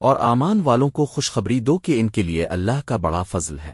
اور آمان والوں کو خوشخبری دو کہ ان کے لیے اللہ کا بڑا فضل ہے۔